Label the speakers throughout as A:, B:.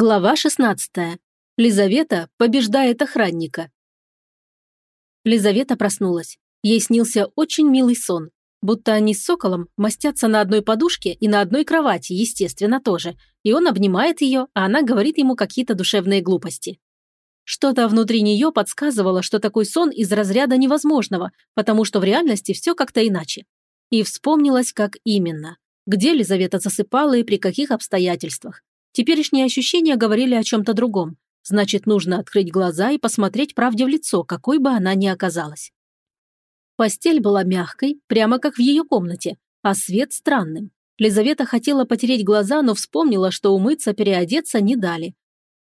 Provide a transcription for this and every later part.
A: Глава 16. Лизавета побеждает охранника. Лизавета проснулась. Ей снился очень милый сон. Будто они с соколом мастятся на одной подушке и на одной кровати, естественно, тоже. И он обнимает ее, а она говорит ему какие-то душевные глупости. Что-то внутри нее подсказывало, что такой сон из разряда невозможного, потому что в реальности все как-то иначе. И вспомнилось, как именно. Где Лизавета засыпала и при каких обстоятельствах. Теперешние ощущения говорили о чем-то другом. Значит, нужно открыть глаза и посмотреть правде в лицо, какой бы она ни оказалась. Постель была мягкой, прямо как в ее комнате, а свет странным. Лизавета хотела потереть глаза, но вспомнила, что умыться, переодеться не дали.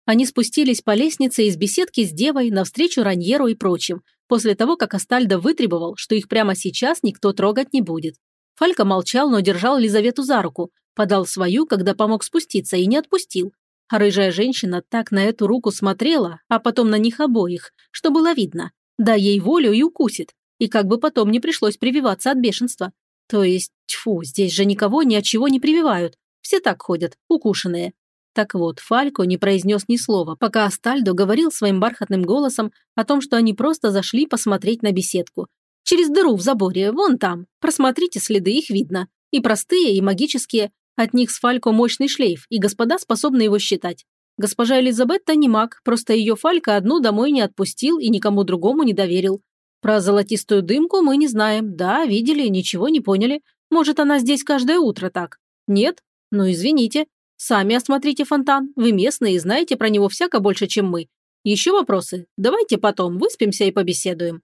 A: Они спустились по лестнице из беседки с девой навстречу Раньеру и прочим, после того, как Астальдо вытребовал, что их прямо сейчас никто трогать не будет. Фалька молчал, но держал Лизавету за руку, Подал свою, когда помог спуститься, и не отпустил. А рыжая женщина так на эту руку смотрела, а потом на них обоих, что было видно. Да ей волю и укусит. И как бы потом не пришлось прививаться от бешенства. То есть, тьфу, здесь же никого ни от чего не прививают. Все так ходят, укушенные. Так вот, Фалько не произнес ни слова, пока Астальдо говорил своим бархатным голосом о том, что они просто зашли посмотреть на беседку. Через дыру в заборе, вон там. Просмотрите следы, их видно. И простые, и магические. От них с Фалько мощный шлейф, и господа способны его считать. Госпожа Элизабетта не маг, просто ее Фалька одну домой не отпустил и никому другому не доверил. Про золотистую дымку мы не знаем. Да, видели, ничего не поняли. Может, она здесь каждое утро так? Нет? Ну, извините. Сами осмотрите фонтан. Вы местные и знаете про него всяко больше, чем мы. Еще вопросы? Давайте потом выспимся и побеседуем.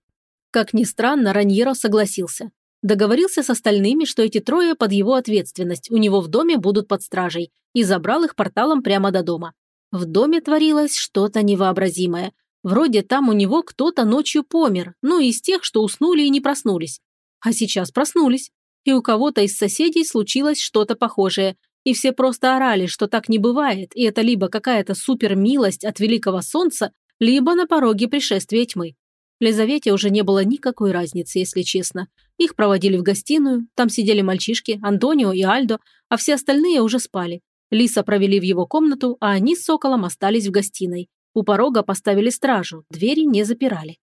A: Как ни странно, Раньеро согласился. Договорился с остальными, что эти трое под его ответственность, у него в доме будут под стражей, и забрал их порталом прямо до дома. В доме творилось что-то невообразимое. Вроде там у него кто-то ночью помер, ну из тех, что уснули и не проснулись. А сейчас проснулись. И у кого-то из соседей случилось что-то похожее. И все просто орали, что так не бывает, и это либо какая-то супермилость от великого солнца, либо на пороге пришествия тьмы. Лизавете уже не было никакой разницы, если честно. Их проводили в гостиную, там сидели мальчишки, Антонио и Альдо, а все остальные уже спали. Лиса провели в его комнату, а они с Соколом остались в гостиной. У порога поставили стражу, двери не запирали.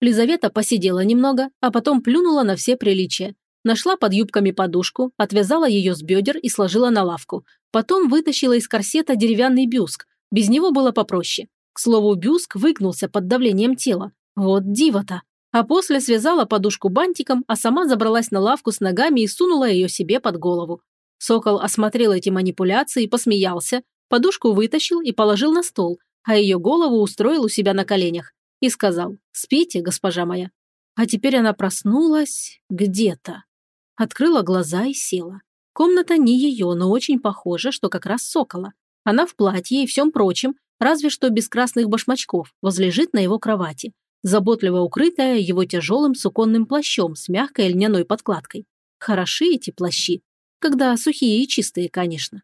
A: Лизавета посидела немного, а потом плюнула на все приличия. Нашла под юбками подушку, отвязала ее с бедер и сложила на лавку. Потом вытащила из корсета деревянный бюск. Без него было попроще. К слову, бюск выгнулся под давлением тела. Вот диво-то. А после связала подушку бантиком, а сама забралась на лавку с ногами и сунула ее себе под голову. Сокол осмотрел эти манипуляции посмеялся, подушку вытащил и положил на стол, а ее голову устроил у себя на коленях и сказал «Спите, госпожа моя». А теперь она проснулась где-то. Открыла глаза и села. Комната не ее, но очень похожа, что как раз сокола. Она в платье и всем прочем, разве что без красных башмачков, возлежит на его кровати заботливо укрытая его тяжелым суконным плащом с мягкой льняной подкладкой. Хороши эти плащи, когда сухие и чистые, конечно.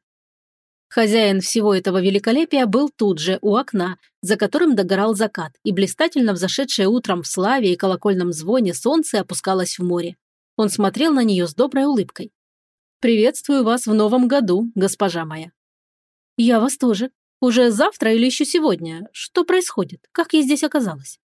A: Хозяин всего этого великолепия был тут же, у окна, за которым догорал закат, и блистательно взошедшее утром в славе и колокольном звоне солнце опускалось в море. Он смотрел на нее с доброй улыбкой. «Приветствую вас в новом году, госпожа моя». «Я вас тоже. Уже завтра или еще сегодня? Что происходит? Как я здесь оказалась?»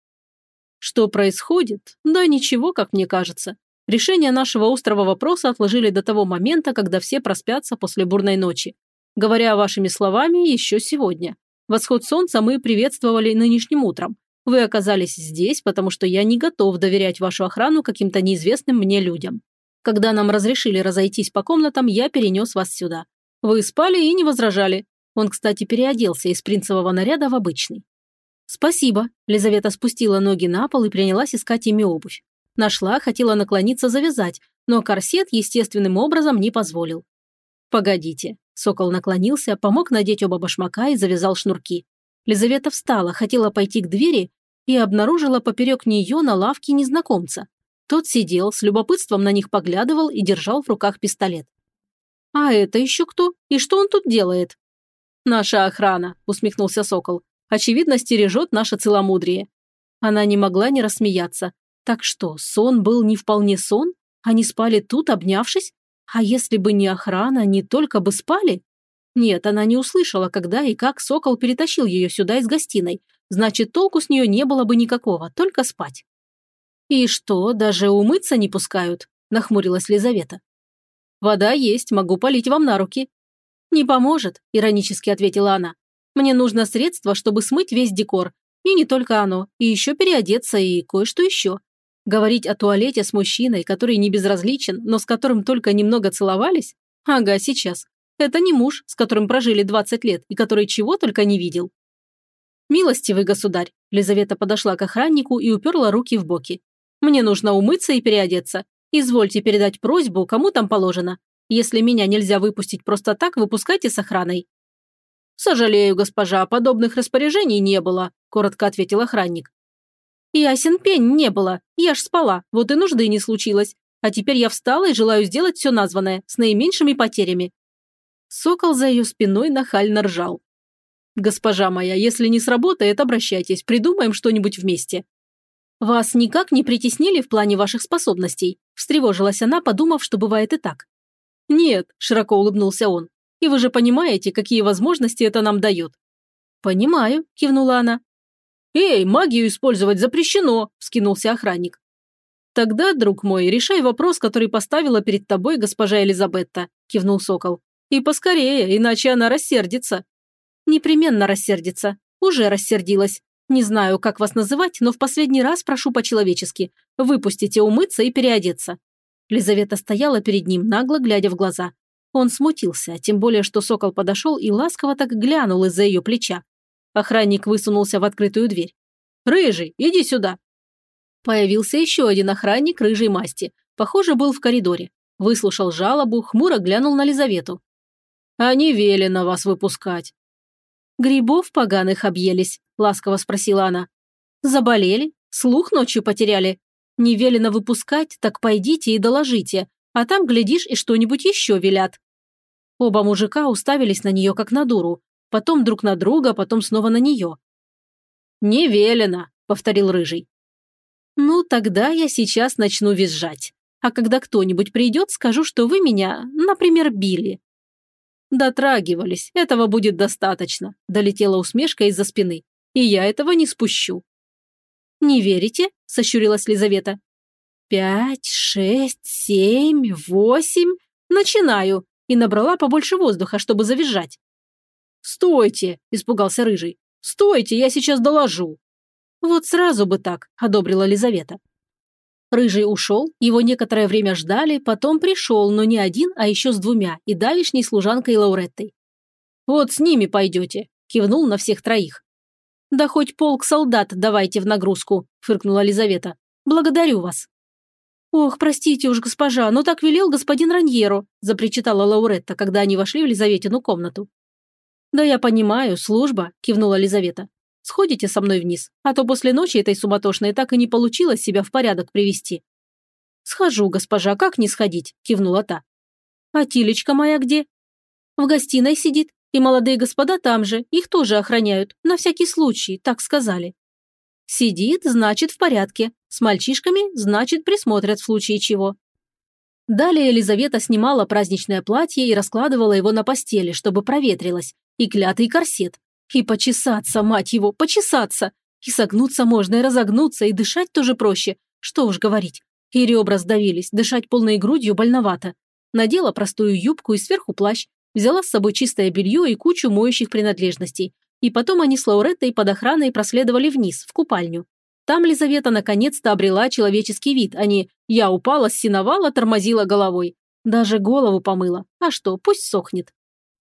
A: Что происходит? Да ничего, как мне кажется. Решение нашего острого вопроса отложили до того момента, когда все проспятся после бурной ночи. Говоря вашими словами, еще сегодня. Восход солнца мы приветствовали нынешним утром. Вы оказались здесь, потому что я не готов доверять вашу охрану каким-то неизвестным мне людям. Когда нам разрешили разойтись по комнатам, я перенес вас сюда. Вы спали и не возражали. Он, кстати, переоделся из принцевого наряда в обычный. «Спасибо». Лизавета спустила ноги на пол и принялась искать ими обувь. Нашла, хотела наклониться завязать, но корсет естественным образом не позволил. «Погодите». Сокол наклонился, помог надеть оба башмака и завязал шнурки. Лизавета встала, хотела пойти к двери и обнаружила поперек нее на лавке незнакомца. Тот сидел, с любопытством на них поглядывал и держал в руках пистолет. «А это еще кто? И что он тут делает?» «Наша охрана», – усмехнулся Сокол. Очевидно, стережет наше целомудрие. Она не могла не рассмеяться. Так что, сон был не вполне сон? Они спали тут, обнявшись? А если бы не охрана, не только бы спали? Нет, она не услышала, когда и как сокол перетащил ее сюда из гостиной. Значит, толку с нее не было бы никакого, только спать. «И что, даже умыться не пускают?» – нахмурилась Лизавета. «Вода есть, могу полить вам на руки». «Не поможет», – иронически ответила она. «Мне нужно средство, чтобы смыть весь декор. И не только оно, и еще переодеться, и кое-что еще. Говорить о туалете с мужчиной, который не безразличен, но с которым только немного целовались? Ага, сейчас. Это не муж, с которым прожили 20 лет и который чего только не видел. «Милостивый государь», Лизавета подошла к охраннику и уперла руки в боки. «Мне нужно умыться и переодеться. Извольте передать просьбу, кому там положено. Если меня нельзя выпустить просто так, выпускайте с охраной». «Сожалею, госпожа, подобных распоряжений не было», – коротко ответил охранник. Ясен пень не было, я ж спала, вот и нужды не случилось. А теперь я встала и желаю сделать все названное, с наименьшими потерями». Сокол за ее спиной нахально ржал. «Госпожа моя, если не сработает, обращайтесь, придумаем что-нибудь вместе». «Вас никак не притеснили в плане ваших способностей?» – встревожилась она, подумав, что бывает и так. «Нет», – широко улыбнулся он. «И вы же понимаете, какие возможности это нам дает». «Понимаю», – кивнула она. «Эй, магию использовать запрещено!» – вскинулся охранник. «Тогда, друг мой, решай вопрос, который поставила перед тобой госпожа Элизабетта», – кивнул Сокол. «И поскорее, иначе она рассердится». «Непременно рассердится. Уже рассердилась. Не знаю, как вас называть, но в последний раз прошу по-человечески. Выпустите умыться и переодеться». Лизавета стояла перед ним, нагло глядя в глаза. Он смутился, тем более, что Сокол подошел и ласково так глянул из-за ее плеча. Охранник высунулся в открытую дверь. «Рыжий, иди сюда!» Появился еще один охранник рыжей масти. Похоже, был в коридоре. Выслушал жалобу, хмуро глянул на Лизавету. «А не велено вас выпускать». «Грибов поганых объелись», – ласково спросила она. «Заболели? Слух ночью потеряли? Не велено выпускать, так пойдите и доложите, а там, глядишь, и что-нибудь еще велят». Оба мужика уставились на нее, как на дуру потом друг на друга, потом снова на нее. «Не велено», — повторил Рыжий. «Ну, тогда я сейчас начну визжать. А когда кто-нибудь придет, скажу, что вы меня, например, били». «Дотрагивались, этого будет достаточно», – долетела усмешка из-за спины. «И я этого не спущу». «Не верите?» – сощурилась Лизавета. «Пять, шесть, семь, восемь. Начинаю!» И набрала побольше воздуха, чтобы завизжать. «Стойте!» – испугался Рыжий. «Стойте, я сейчас доложу!» «Вот сразу бы так», – одобрила Лизавета. Рыжий ушел, его некоторое время ждали, потом пришел, но не один, а еще с двумя, и давишней служанкой Лауреттой. «Вот с ними пойдете», – кивнул на всех троих. «Да хоть полк солдат давайте в нагрузку», – фыркнула Лизавета. «Благодарю вас». «Ох, простите уж, госпожа, но так велел господин Раньеро», – запричитала Лауретта, когда они вошли в Лизаветину комнату. «Да я понимаю, служба», – кивнула Лизавета. «Сходите со мной вниз, а то после ночи этой суматошной так и не получилось себя в порядок привести». «Схожу, госпожа, как не сходить?» – кивнула та. «А Тилечка моя где?» «В гостиной сидит, и молодые господа там же, их тоже охраняют, на всякий случай, так сказали». «Сидит, значит, в порядке. С мальчишками, значит, присмотрят в случае чего». Далее Елизавета снимала праздничное платье и раскладывала его на постели, чтобы проветрилось, и клятый корсет. И почесаться, мать его, почесаться. И согнуться можно, и разогнуться, и дышать тоже проще. Что уж говорить. И ребра сдавились, дышать полной грудью больновато. Надела простую юбку и сверху плащ, взяла с собой чистое белье и кучу моющих принадлежностей. И потом они с Лауреттой под охраной проследовали вниз, в купальню. Там Лизавета наконец-то обрела человеческий вид, а не «я упала, синовала, тормозила головой». Даже голову помыла. А что, пусть сохнет.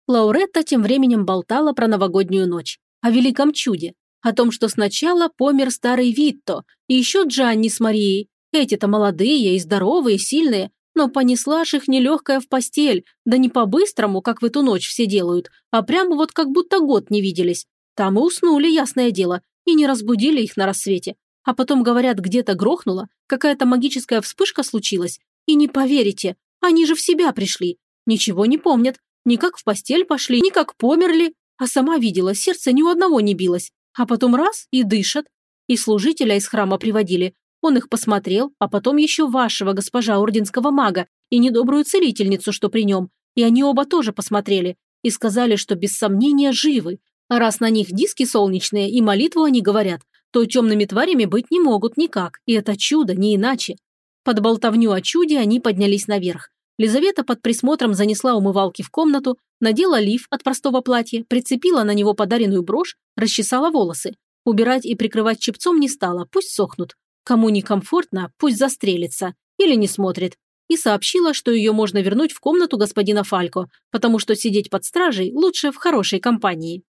A: Лауретта тем временем болтала про новогоднюю ночь, о великом чуде, о том, что сначала помер старый Витто, и еще Джанни с Марией. Эти-то молодые и здоровые, сильные, но понесла ж их нелегкая в постель, да не по-быстрому, как в эту ночь все делают, а прямо вот как будто год не виделись. Там и уснули, ясное дело, и не разбудили их на рассвете. А потом, говорят, где-то грохнуло, какая-то магическая вспышка случилась. И не поверите, они же в себя пришли. Ничего не помнят, ни как в постель пошли, ни как померли. А сама видела, сердце ни у одного не билось. А потом раз – и дышат. И служителя из храма приводили. Он их посмотрел, а потом еще вашего госпожа орденского мага и недобрую целительницу, что при нем. И они оба тоже посмотрели. и сказали, что без сомнения живы. А раз на них диски солнечные и молитву они говорят, то темными тварями быть не могут никак, и это чудо, не иначе. Под болтовню о чуде они поднялись наверх. Лизавета под присмотром занесла умывалки в комнату, надела лиф от простого платья, прицепила на него подаренную брошь, расчесала волосы. Убирать и прикрывать чепцом не стала, пусть сохнут. Кому некомфортно, пусть застрелится. Или не смотрит. И сообщила, что ее можно вернуть в комнату господина Фалько, потому что сидеть под стражей лучше в хорошей компании.